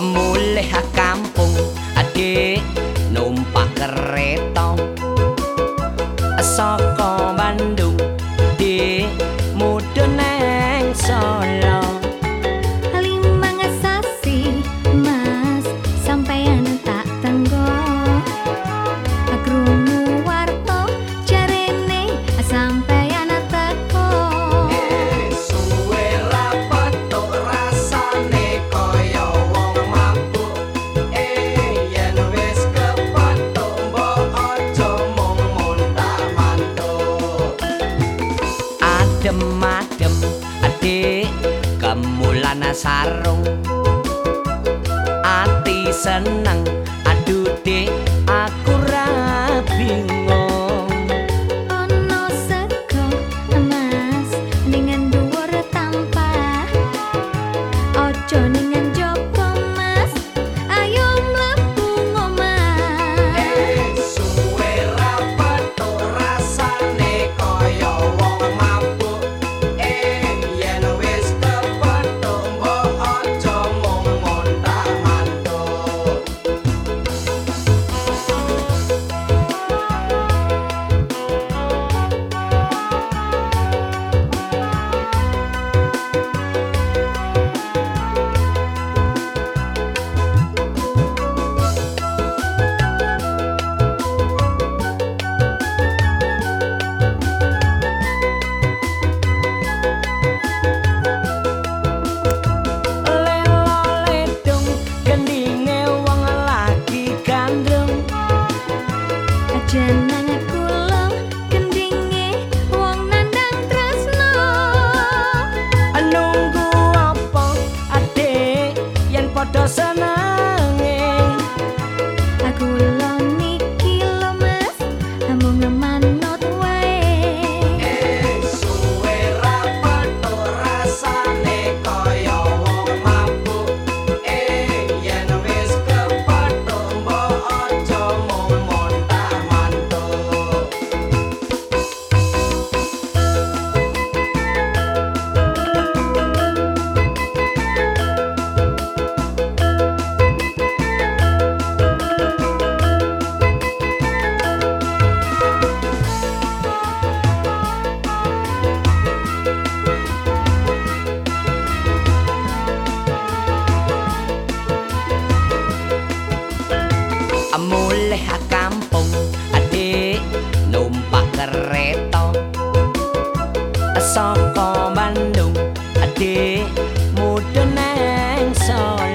mulih kampung adik numpak kereta. Saka sarung. Ati seneng con Bandung. Adik muda neng sore.